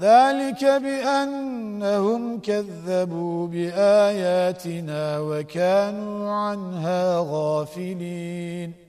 ذلك بأنهم كذبوا بآياتنا وكانوا عنها غافلين.